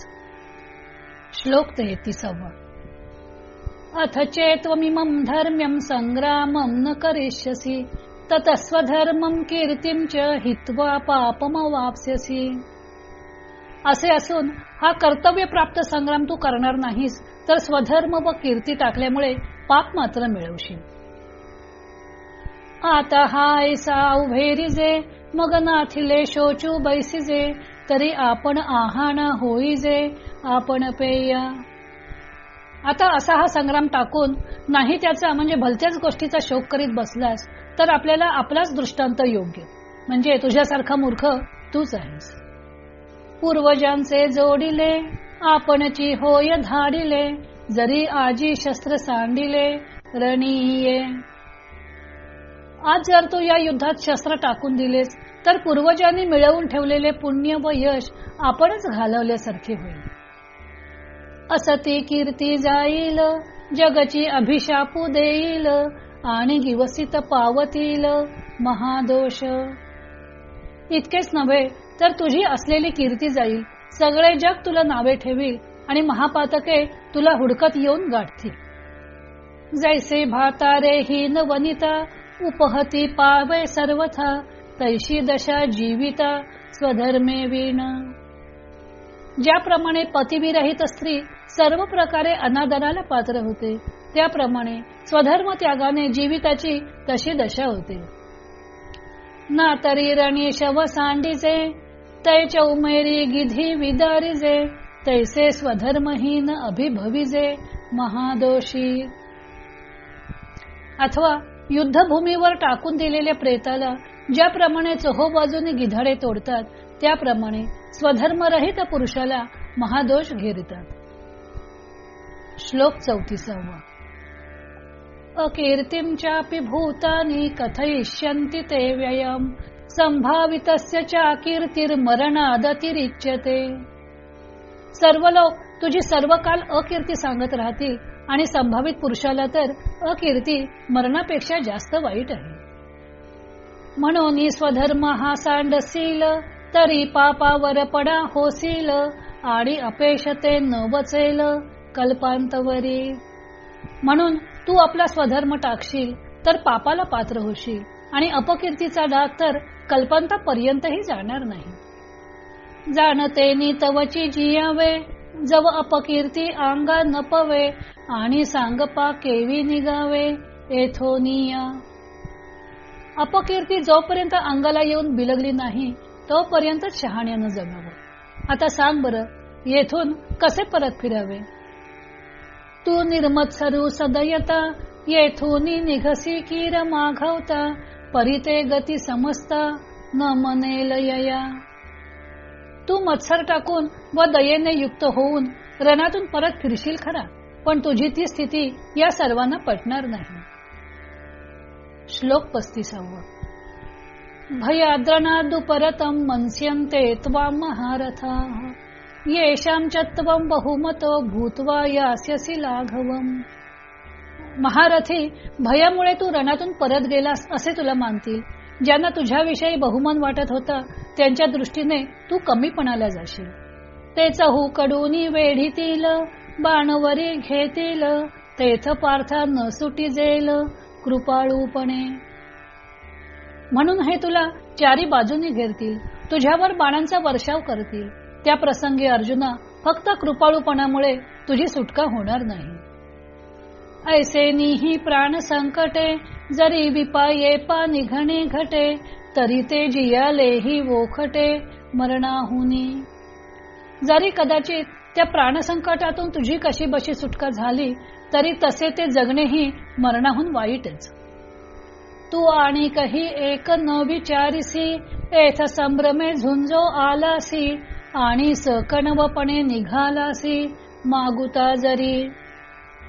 श्लोक तेहतीसावा. अथ चेत्वमिमं धर्म्यं संग्रामं न करिष्यसि तत स्वधर्मं कीर्तिं च हित्वा पापमवाप्स्यसि. असे असून हा कर्तव्य प्राप्त संग्राम तू करणार नाहीस तर स्वधर्म व कीर्ती टाकल्यामुळे पाप मात्र मिळवशील. आता हाय उभेरिजे मग नाथिले शोचू बैसिजे तरी आपण आहाना होईजे आपण पेय. आता असा हा संग्राम टाकून नाही त्याचा म्हणजे भलत्याच गोष्टीचा शोक करीत बसलास तर आपल्याला आपलाच दृष्टांत योग्य. म्हणजे तुझ्यासारखा मूर्ख तूच आहेस. पूर्वजांचे जोडिले आपणची होय धाडिले जरी आजी शस्त्र सांडिले रणीये आज जर तू या युद्धात शस्त्र टाकून दिलेस तर पूर्वजांनी मिळवून ठेवलेले पुण्य व यश आपणच घालवल्यासारखे होईल. असती कीर्ती जाईल जगची अभिशापू देईल आणि दिवसित पावतील महादोष. इतकेच नव्हे तर तुझी असलेली कीर्ती जाईल. सगळे जग तुला नावे ठेवील आणि महापातके तुला हुडकत येऊन गाठतील. जैसे भातारे हीन वनिता उपहती पावे सर्वथा तैशी दशा जीविता स्वधर्मे वीण. ज्याप्रमाणे पतिविरहित स्त्री सर्व प्रकारे अनादराला पात्र होते त्याप्रमाणे स्वधर्म त्यागाने जीविताची तशी दशा होते. ना तरी रणी शव सांडीचे तै उमेरी गिधी विदारिजे तैसे स्वधर्महीन अभिभविजे महादोषी. अथवा युद्धभूमीवर टाकून दिलेल्या प्रेताला ज्याप्रमाणे बाजूने गिधाडे तोडतात त्याप्रमाणे स्वधर्मरहित पुरुषाला महादोष घेरतात. श्लोक चौतीसावा. अकीर्तीम चापि भूतानी कथयिष्यन्ति ते व्ययम। संभावितस्य चा सर्व लोक तुझी सर्व काल अकीर्ती सांगत राहतील आणि संभावित पुरुषाला तर अकीर्ती मरणापेक्षा जास्त वाईट आहे. म्हणून स्वधर्म हा सांडसील तरी पापावर पडा होसील आणि अपेक्षते न बचेल कल्पांतवरी. म्हणून तू आपला स्वधर्म टाकशील तर पापाला पात्र होशील आणि अपकीर्तीचा डाग तर कल्पांतापर्यंतही जाणार नाही. जाणते तवची जियावे जव अपकीर्ती अंगा नपवे आणि सांगपा केवी निगावे एथोनिया अपकीर्ती जोपर्यंत अंगाला येऊन बिलगली नाही तोपर्यंत शहाण्यानं जगावं आता सांग बर येथून कसे परत फिरावे? तू निर्मत्सरू सदयता येथून निघसी कीर माघवता परिते गती समजता न मनेल यया तू मत्सर टाकून व दयेने युक्त होऊन रणातून परत फिरशील खरा पण तुझी ती स्थिती या सर्वांना पटणार नाही. श्लोक पस्तीसावा. भयाद्रणा दुपरतम मनस्यन्ते त्वा महारथा. येशाम चत्वम बहुमतो भूतवा यास्यसी लाघवम. महारथी भयामुळे तू रणातून परत गेलास असे तुला मानतील. ज्यांना तुझ्याविषयी बहुमान वाटत होता त्यांच्या दृष्टीने तू कमीपणाला जाशील. ते चहू कडूनी वेढीतील बाणवरी घेतील तेथ पार्था न सुटी जेल कृपाळूपणे. म्हणून हे तुला चारी बाजूनी घेरतील तुझ्यावर बाणांचा वर्षाव करतील. त्या प्रसंगी अर्जुना फक्त कृपाळूपणामुळे तुझी सुटका होणार नाही. ऐसे निही प्राण संकटे जरी विपाये पा निघणे घटे तरी ते जियालेही वोखटे मरणाहुनी. जरी कदाचित त्या प्राणसंकटातून तुझी कशी बशी सुटका झाली तरी तसे ते जगणेही मरणाहून वाईटच. तू आणि काही एक न विचारिसी एथ संभ्रमे झुंजो आलासी आणि सकणवपणे निघालासी मागुता जरी.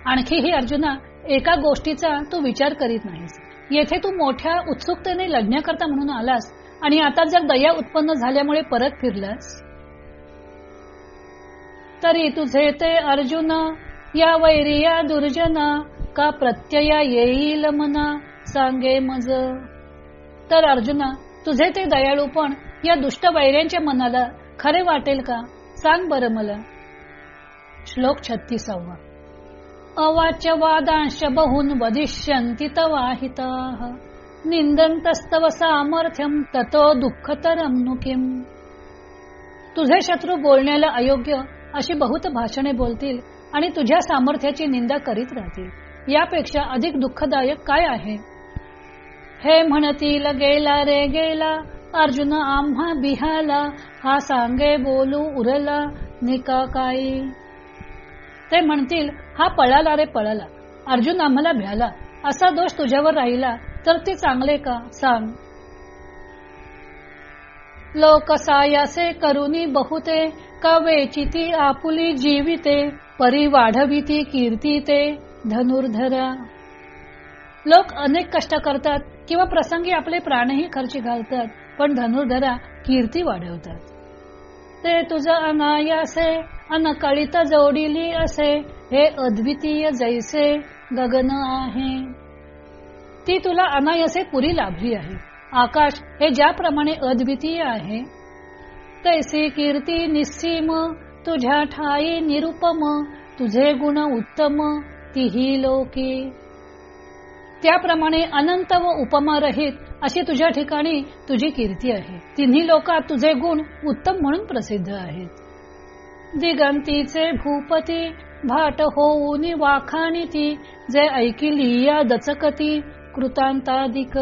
आणखीही अर्जुना एका गोष्टीचा तू विचार करीत नाहीस. येथे तू मोठ्या उत्सुकतेने लढण्याकरता म्हणून आलास आणि आता जर दया उत्पन्न झाल्यामुळे परत फिरलास? तरी तुझे ते अर्जुन या वैरिया दुर्जन का प्रत्यया येईल मना? सांगे मज. तर अर्जुना तुझे ते दयाळूपण या दुष्ट वैर्यांच्या मनाला खरे वाटेल का? सांग बर मला. श्लोक छत्तीसावा. अवाच्य वादांश बहुन वदिष्यन्ति तवाहिता। निंदंतस्तव सामर्थ्यम ततो दुःखतरम नुकिम तुझे शत्रू बोलण्याला अयोग्य अशी बहुत भाषणे बोलतील आणि तुझ्या सामर्थ्याची निंदा करीत राहतील. यापेक्षा अधिक दुःखदायक काय आहे? हे म्हणतील गेला रे गेला. अर्जुन आम्हा बिहाला. हा सांगे बोलू उरला निका काही ते म्हणतील हा पळाला रे पळाला. अर्जुन आम्हाला भ्याला. असा दोष तुझ्यावर राहिला तर ते चांगले का? सांग. लोकसायासे करुनी बहुते का वेचिती आपुली जीविते परी वाढविती कीर्ती ते धनुर्धरा. लोक अनेक कष्ट करतात किंवा प्रसंगी आपले प्राणही खर्ची घालतात पण धनुर्धरा कीर्ती वाढवतात. ते तुझ अनायासे अनकळीत जोडिली असे हे अद्वितीय जैसे गगन आहे. ती तुला अनायसे पुरी लाभली आहे. आकाश हे ज्याप्रमाणे अद्वितीय आहे तैसी कीर्ती निस्सीम तुझ्या ठाई निरुपम तुझे गुण उत्तम तीही लोकी. त्याप्रमाणे अनंत व उपमा रहित अशी तुझ्या ठिकाणी तुझी कीर्ती आहे. तिन्ही लोकात तुझे गुण उत्तम म्हणून प्रसिद्ध आहेत. दिगंतीचे भूपती भाट होऊन वाखाणी ती जे ऐकिली या दचकती कृतांतादिक.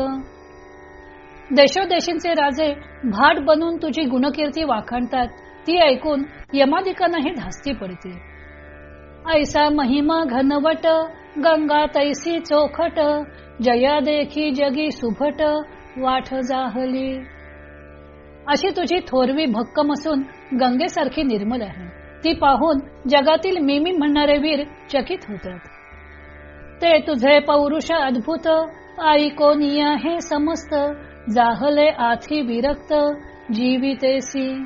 देशोदेशींचे राजे भाट बनून तुझी गुणकीर्ती वाखाणतात ती ऐकून यमादिकांनाही धास्ती पडते. ऐसा महिमा घनवट गंगा तैसी चोखट जया देखी जगी सुभट वाठ जाहली. अशी तुझी थोरवी भक्कम असून गंगेसारखी निर्मल आहे. ती पाहून जगातील मिमी म्हणणारे वीर चकित होतात. ते तुझे पौरुष अद्भुत आई कोणी आहे समस्त जाहले आथी विरक्त जीवितेसी.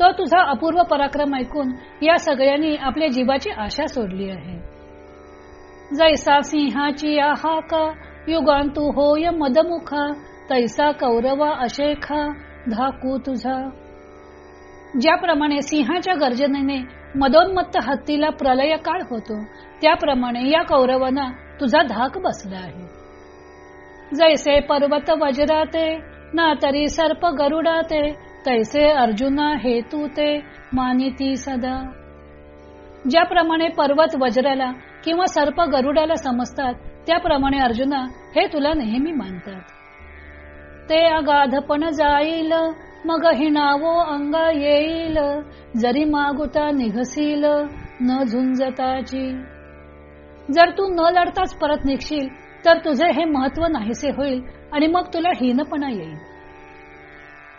तो तुझा अपूर्व पराक्रम ऐकून या सगळ्यांनी आपल्या जीवाची आशा सोडली आहे. जैसा सिंहाची आहा का युगांतू होय मदमुखा तैसा कौरवा अशेखा धाकू तुझा. ज्याप्रमाणे सिंहाच्या गर्जनेने मदोन्मत्त हत्तीला प्रलय काळ होतो त्याप्रमाणे या कौरवांना तुझा धाक बसला आहे. जैसे पर्वत वज्राते ना तरी सर्प गरुडाते तैसे अर्जुना हेतू ते मानिती सदा. ज्याप्रमाणे पर्वत वज्राला किंवा सर्प गरुडाला समजतात त्याप्रमाणे अर्जुना हे तुला नेहमी मानतात. ते अगाधपण जाईल मग हिणावो अंगा येईल. जरी मागुता निघसील न झुंजताची. जर तू न लढताच परत निघशील तर तुझे हे महत्त्व नाहीसे होईल आणि मग तुला हीनपणा येईल.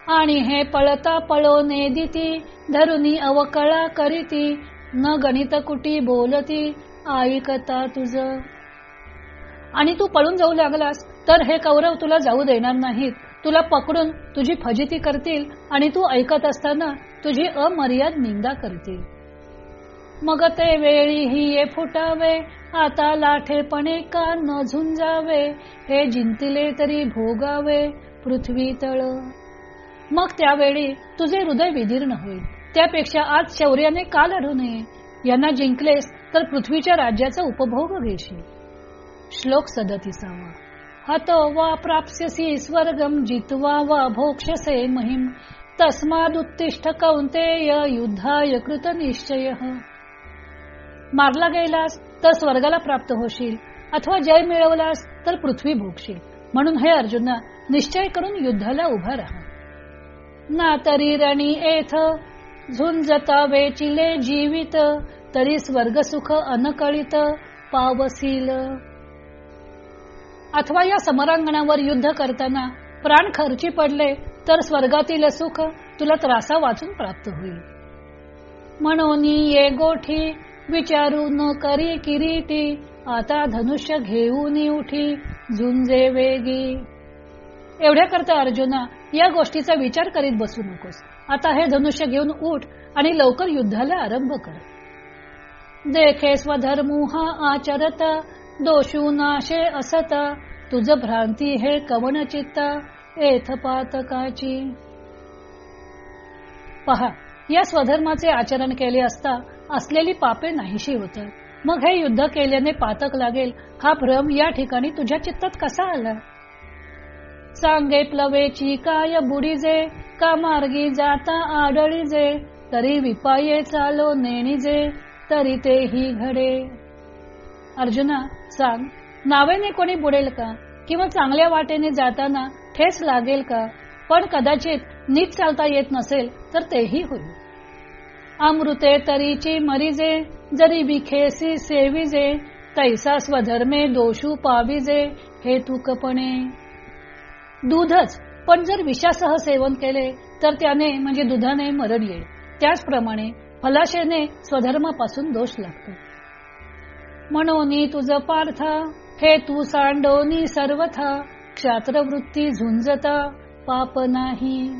आणि हे पळता पळो नेदिती धरुनी अवकळा करीती न गणित कुटी बोलती ऐकता तुझ. आणि तू पळून जाऊ लागलास तर हे कौरव तुला जाऊ देणार नाहीत. तुला पकडून तुझी फजिती करतील आणि तू ऐकत असताना तुझी अमर्याद निंदा करतील. मग ते वेळी ही ये फुटावे आता लाठेपणे का न झुंजावे हे जिंकले तरी भोगावे पृथ्वी तळ. मग त्यावेळी तुझे हृदय विदीर्ण होईल. त्यापेक्षा आज शौर्याने का लढू नये? यांना जिंकलेस तर पृथ्वीच्या राज्याचा उपभोग घेशील. श्लोक सदतीसावा. हतो वा प्राप्स्यसी स्वर्गम जित्वा वा भोक्षसे महिम। तस्मादुत्तिष्ठ कौंतेय युद्धाय कृत निश्चय मारला गेलास तर स्वर्गाला प्राप्त होशील अथवा जय मिळवलास तर पृथ्वी भोगशील। म्हणून हे अर्जुना निश्चय करून युद्धाला उभा राहा। ना तरी रणी एथ झुंजता वेचिले जीवित तरी स्वर्ग सुख अनकळित पावसील। अथवा या समरांगणावर युद्ध करताना प्राण खर्ची पडले तर स्वर्गातील सुख तुला त्रासा वाचून प्राप्त होईल. म्हणून ये गोठी विचारू न करी किरीटी आता धनुष्य घेऊन उठी झुंजे वेगी. एवढ्या करता अर्जुना या गोष्टीचा विचार करीत बसू नकोस. आता हे धनुष्य घेऊन उठ आणि लवकर युद्धाला आरंभ कर. देखे स्वधर्मू आचरता दोषू नाशे असत तुझ भ्रांती हे कवन चित्त एथ पातकाची. पहा या स्वधर्माचे आचरण केले असता असलेली पापे नाहीशी होतात मग हे युद्ध केल्याने पातक लागेल हा भ्रम या ठिकाणी तुझ्या चित्तात कसा आला? सांगे प्लवेची काय बुडीजे का मार्गी जाता आडळीजे तरी विपाये चालो नेणीजे तरी तेही घडे. अर्जुना सांग नावेने कोणी बुडेल का? किंवा चांगल्या वाटेने जाताना ठेस लागेल का? पण कदाचित नीट चालता येत नसेल तर तेही होईल. अमृते तरीची मरीजे जरी बिखेसी सेविजे तैसा स्वधर्मे दोषू पाविजे हे तुकपणे दूधच पण जर विषासह सेवन केले तर त्याने म्हणजे दुधाने मरण येईल. त्याचप्रमाणे फलाशेने स्वधर्मापासून दोष लागतो. म्हणून तुझ पार्थ. हे तू सांडोनी सर्वथा. क्षात्रवृत्ती झुंजता पाप नाही.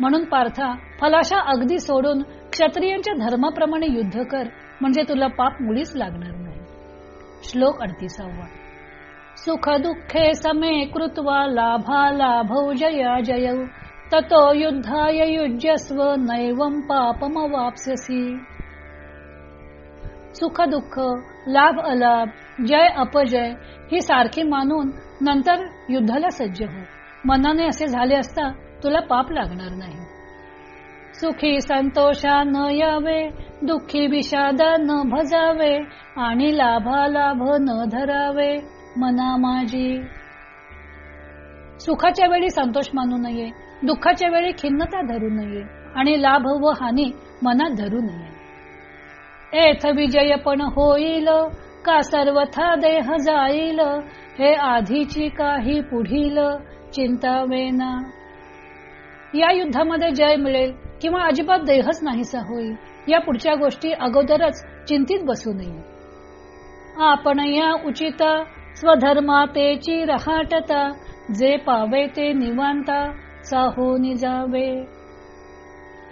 म्हणून पार्था फलाशा अगदी सोडून क्षत्रियांच्या धर्माप्रमाणे युद्ध कर म्हणजे तुला पाप मुळीच लागणार नाही. श्लोक अडतीसावा. सुख दुःखे समे कृत्वा लाभा लाभौ जया जय ततो युद्धाय युज्यस्व नैवम पापम वापस्यसी सुख दुःख लाभ अलाभ जय अपजय ही सारखी मानून नंतर युद्धाला सज्ज हो. मनाने असे झाले असता तुला पाप लागणार नाही. सुखी संतोषा न यावे दुःखी विषाद न भजावे आणि लाभा लाभ न धरावे. मना माझी. सुखाच्या वेळी संतोष मानू नये दुःखाच्या वेळी खिन्नता धरू नये आणि लाभ व हानी मनात धरू नये. एथ विजय पण होईल का सर्वथा देह जाईल? हे आधीची काही पुढील चिंता वेना या युद्धामध्ये जय मिळेल किंवा अजिबात देहच नाहीसा होईल या पुढच्या गोष्टी अगोदरच चिंतित बसू नये. आपण या उचित स्वधर्मातेची रहाटता जे पावे ते निवांता साहोनी जावे.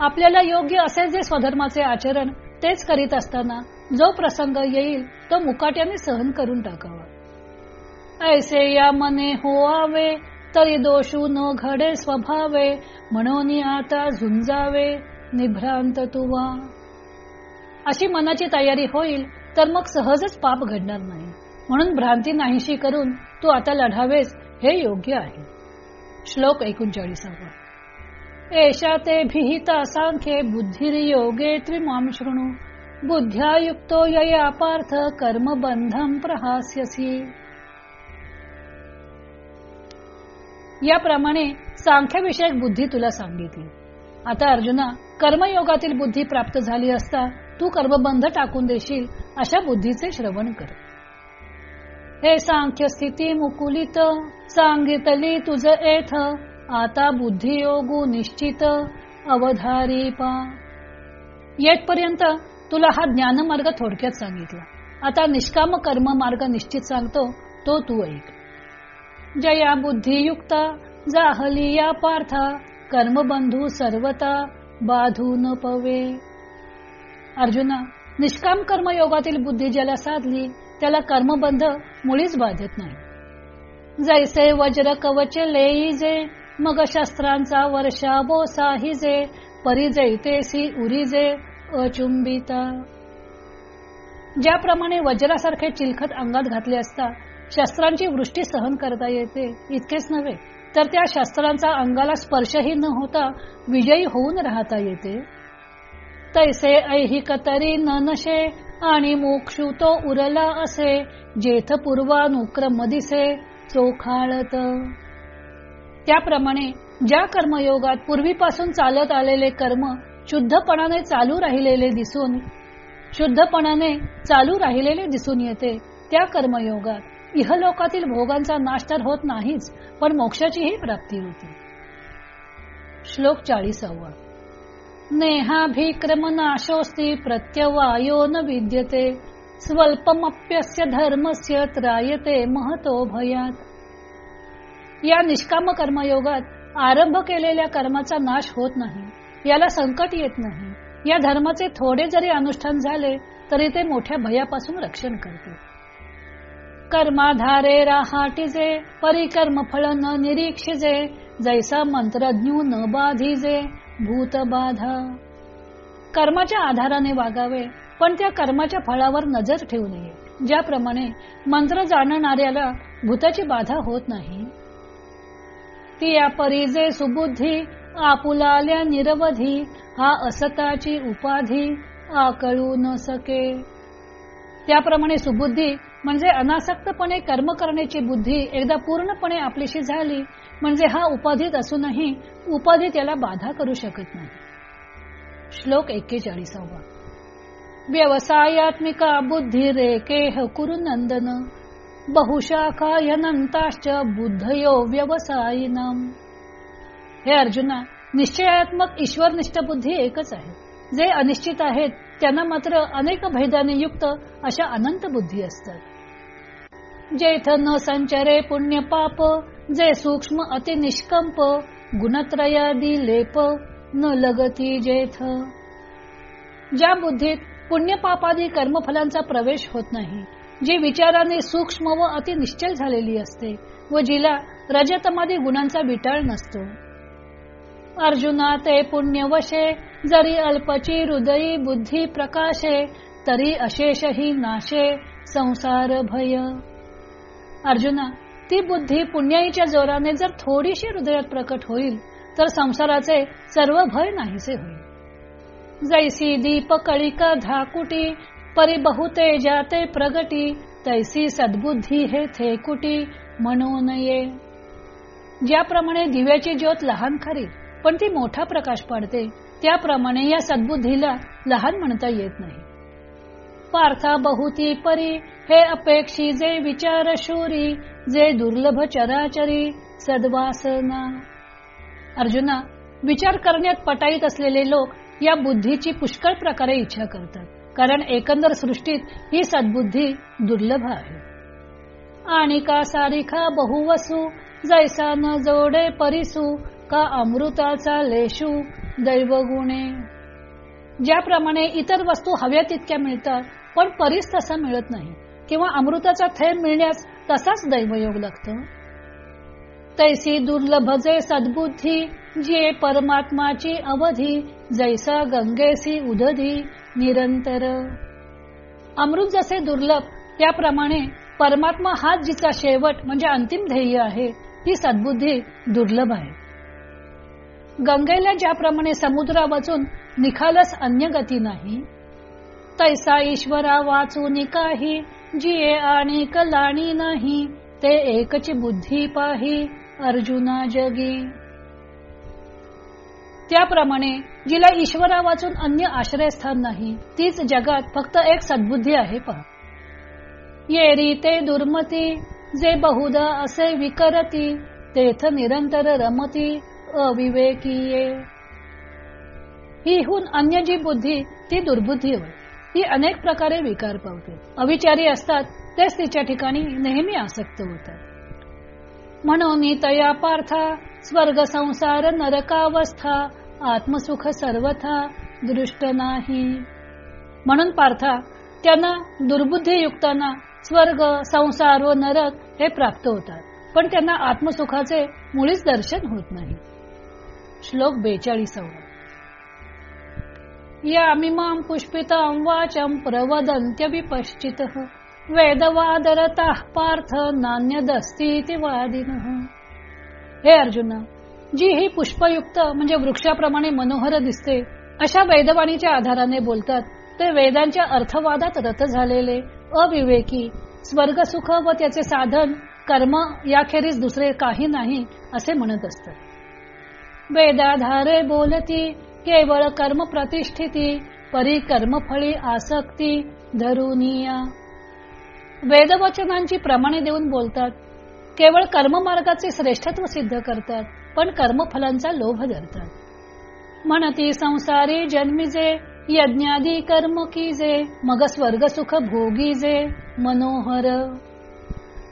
आपल्याला योग्य असे जे स्वधर्माचे आचरण तेच करीत असताना जो प्रसंग येईल तो मुकाट्याने सहन करून टाकावा. ऐसे या मने होवावे तरी दोषू न घडे स्वभावे म्हणून आता झुंजावे निभ्रांत तुवा. अशी मनाची तयारी होईल तर मग सहजच पाप घडणार नाही. म्हणून भ्रांती नाहीशी करून तू आता लढावेस हे योग्य आहे. श्लोक एकोणचाळीसावा. एषा ते भिहिता सांख्ये बुद्धिर्योगे त्रिमाम शृणु। बुद्ध्या युक्तो यया पार्थ कर्मबंधम प्रहास्यसी। याप्रमाणे सांख्यविषयक बुद्धी तुला सांगितली। आता अर्जुना कर्मयोगातील बुद्धी प्राप्त झाली असता तू कर्मबंध टाकून देशील अशा बुद्धीचे श्रवण कर। हे सांख्य स्थिती मुकुलित सांगितली तुझ एथ आता बुद्धियोगू निश्चित अवधारी पा. येतपर्यंत तुला हा ज्ञानमार्ग थोडक्यात सांगितला. आता निष्काम कर्म मार्ग निश्चित सांगतो तो तू ऐक. जया बुद्धियुक्ता जाहली या पार्था कर्मबंधू सर्वता बाधू न पवे. अर्जुना निष्काम कर्मयोगातील बुद्धी ज्याला साधली त्याला कर्मबंध मुळीच बाधत नाही. जैसे वज्र कवच लेईजे मग शस्त्रांचा वर्षा बोसाहिजे परिजैतेसी उरिजे अचुंबिता. ज्याप्रमाणे वज्रासारखे चिलखत अंगात घातले असता शस्त्रांची वृष्टी सहन करता येते इतकेच नव्हे तर त्या शस्त्रांचा अंगाला स्पर्शही न होता विजयी होऊन राहता येते. तैसे ऐहिक तरी न नशे आणि मोक्षू तो उरला असे जेथ पूर्वानुक्रम दिसे चोखाळत. त्याप्रमाणे ज्या कर्मयोगात पूर्वीपासून चालत आलेले कर्म शुद्धपणाने चालू राहिलेले दिसून शुद्धपणाने चालू राहिलेले दिसून येते त्या कर्मयोगात इहलोकातील भोगांचा नाश तर होत नाहीच पण मोक्षाचीही प्राप्ती होते. श्लोक चाळीसावा. नेहाभिक्रम नाशोस्ती प्रत्यवायो न विद्यते स्वल्पमप्यस्य धर्मस्य त्रायते महतो भयात. या निष्काम कर्मयोगात आरंभ केलेल्या कर्माचा नाश होत नाही याला संकट येत नाही. या धर्माचे थोडे जरी अनुष्ठान झाले तरी ते मोठ्या भयापासून रक्षण करते. कर्माधारे राहाटीजे परिकर्म फळ न निरीक्षिजे जैसा मंत्रज्ञू न बाधिजे भूत बाधा. कर्माच्या आधाराने वागावे पण त्या कर्माच्या फळावर नजर ठेवू नये. ज्याप्रमाणे मंत्र जाणणाऱ्याला भूताची बाधा होत नाही. ती परीजे सुबुद्धी आपुलाल्या निरवधी हा असताची उपाधी आकळू न सके. त्याप्रमाणे सुबुद्धी म्हणजे अनासक्तपणे कर्म करण्याची बुद्धी एकदा पूर्णपणे आपलीशी झाली म्हणजे हा उपाधीत असूनही उपाधी त्याला बाधा करू शकत नाही. श्लोक एक्केचाळीसावा. व्यवसायात्मिका बुद्धी रेके कुरु नंदन. बहुशाखायनंताश्च बुद्धयो व्यवसायिनाम। हे अर्जुना निश्चयात्मक ईश्वरनिष्ठ बुद्धी एकच आहे. जे अनिश्चित आहेत त्यांना मात्र अनेक भेदाने युक्त अशा अनंत बुद्धी असतात. जेथ न संचरे पुण्य पाप जे सूक्ष्म अति निष्कंप गुणत्रयादी लेप न लगती जेथ। ज्या बुद्धीत पुण्यपापादी कर्मफलांचा प्रवेश होत नाही जी विचाराने सूक्ष्म व अति निश्चल झालेली असते व जिला रजतमादी गुणांचा विटाळ नसतो. अर्जुना ते पुण्यवशे जरी अल्पची हृदयी बुद्धी प्रकाशे तरी अशेषही नाशे संसार भय. अर्जुना ती बुद्धी पुण्याईच्या जोराने जर थोडीशी हृदयात प्रकट होईल तर संसाराचे सर्व भय नाहीसे होईल. जैसी दीप कळिका धाकुटी परी बहुते जाते प्रगटी तैसी सद्बुद्धी हे थेकुटी म्हणून ये ज्याप्रमाणे दिव्याची ज्योत लहान खरी पण ती मोठा प्रकाश पाडते त्याप्रमाणे या सद्बुद्धीला लहान म्हणता येत नाही. पार्था बहुती परी हे अपेक्षी जे विचार शूरी जे दुर्लभ चराचरी सद्वासना. अर्जुना विचार करण्यात पटाईत असलेले लोक या बुद्धीची पुष्कळ प्रकारे इच्छा करतात. कारण एकंदर सृष्टीत ही सद्बुद्धी दुर्लभ आहे. आणि का सारिखा बहुवसू जैसा न जोडे परिसू का अमृताचा लेशू दैवगुणे. ज्याप्रमाणे इतर वस्तू हव्या तितक्या मिळतात पण परीस तसा मिळत नाही किंवा अमृताचा थेंब मिळण्यास तसाच दैवयोग लागतो. तैसी दुर्लभ जे सद्बुद्धी जे परमात्माची अवधी जैसा गंगेसी उदधी निरंतर. अमृत जसे दुर्लभ त्याप्रमाणे परमात्मा हाच जिचा शेवट म्हणजे अंतिम ध्येय आहे ती सद्बुद्धी दुर्लभ आहे. गंगेला ज्याप्रमाणे समुद्रा वाचून निखालस अन्य गती नाही तैसा ईश्वरा वाचून काही जिये आणि कलाणी नाही ते एकची बुद्धी पाही अर्जुना जगी. त्याप्रमाणे जिला ईश्वरा वाचून अन्य आश्रयस्थान नाही तीच जगात फक्त एक सद्बुद्धी आहे पहा. येरी ते दुर्मती जे बहुदा असे विकरती तेथ निरंतर रमती अविवेकीये. हिहून अन्य जी बुद्धी ती दुर्बुद्धी होय. ही अनेक प्रकारे विकार पावते. अविचारी असतात तेच तिच्या ठिकाणी नेहमी आसक्त होतात. म्हणून तया पार्था स्वर्ग संसार नरकावस्था आत्मसुख सर्वथा दृष्ट नाही. म्हणून पार्था त्यांना दुर्बुद्धीयुक्तांना स्वर्ग संसार व नरक हे प्राप्त होतात. पण त्यांना आत्मसुखाचे मुळीच दर्शन होत नाही. श्लोक बेचाळीसावा. यामिमां पुष्पितां वाचं प्रवदन्त्यपि विपश्चित वेदवादरता पार्थ नान्यदस्तीति वादिनः. हे अर्जुना जी ही पुष्पयुक्त म्हणजे वृक्षाप्रमाणे मनोहर दिसते. अशा वेदवाणीच्या आधाराने बोलतात ते वेदांच्या अर्थवादात रत झालेले अविवेकी स्वर्गसुख व त्याचे साधन कर्म याखेरीज दुसरे काही नाही असे म्हणत असतात. वेदाधारे बोलती केवळ कर्म प्रतिष्ठिती परी कर्मफळी आसक्ती धरुनिया. वेदवचनांची प्रमाणे देऊन बोलतात केवळ कर्ममार्गाचे श्रेष्ठत्व सिद्ध करतात पण कर्मफलांचा लोभ धरतात. म्हणती संसारी जन्मीजे यज्ञादी कर्म कीजे मग स्वर्ग सुख भोगीजे मनोहर.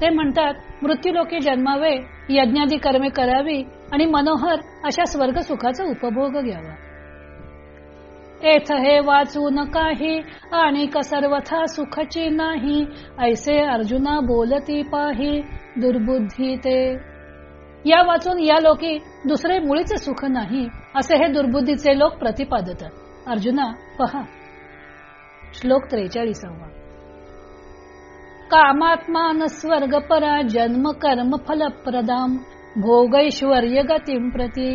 ते म्हणतात मृत्यूलोकी जन्मावे यज्ञादी कर्मे करावी आणि मनोहर अशा स्वर्ग सुखाचा उपभोग घ्यावा. एथ हे वाचून काही आणि सर्वथा सुखची नाही ऐसे अर्जुना बोलती पाही दुर्बुद्धी ते या वाचून या लोकी दुसरे मुळीचे सुख नाही असे हे दुर्बुद्धीचे लोक प्रतिपादतात अर्जुना पहा. श्लोक त्रेचाळीसावा. कामात्मान स्वर्ग परा जन्म कर्म फल प्रदाम भोगैश्वर्य गतीम प्रती.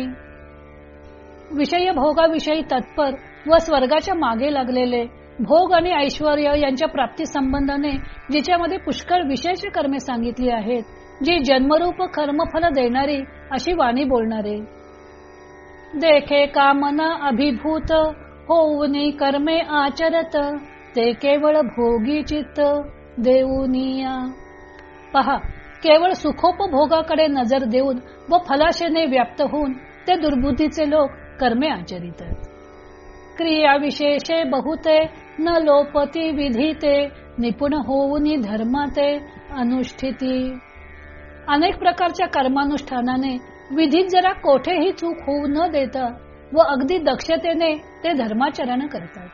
विषय भोगाविषयी तत्पर व स्वर्गाच्या मागे लागलेले भोग आणि ऐश्वर यांच्या प्राप्ती संबंधाने जिच्यामध्ये पुष्कळ विशेष कर्मे सांगितली आहेत जी जन्मरूप कर्मफल देणारी अशी वाणी बोलणारे. देखे कामना अभिभूत होऊनी कर्मे आचरत ते केवळ भोगी चित्त देऊनिया. पहा केवळ सुखोपभोगाकडे नजर देऊन व फलाशेने व्याप्त होऊन ते दुर्बुद्धीचे लोक कर्मे आचरित. क्रिया विशेषे बहुते न लोपती विधीते निपुण होऊनी धर्माते अनुष्ठिती. अनेक प्रकारच्या कर्मानुष्ठानाने विधीत जरा कोठेही चूक होऊ न देता व अगदी दक्षतेने ते धर्माचरण करतात.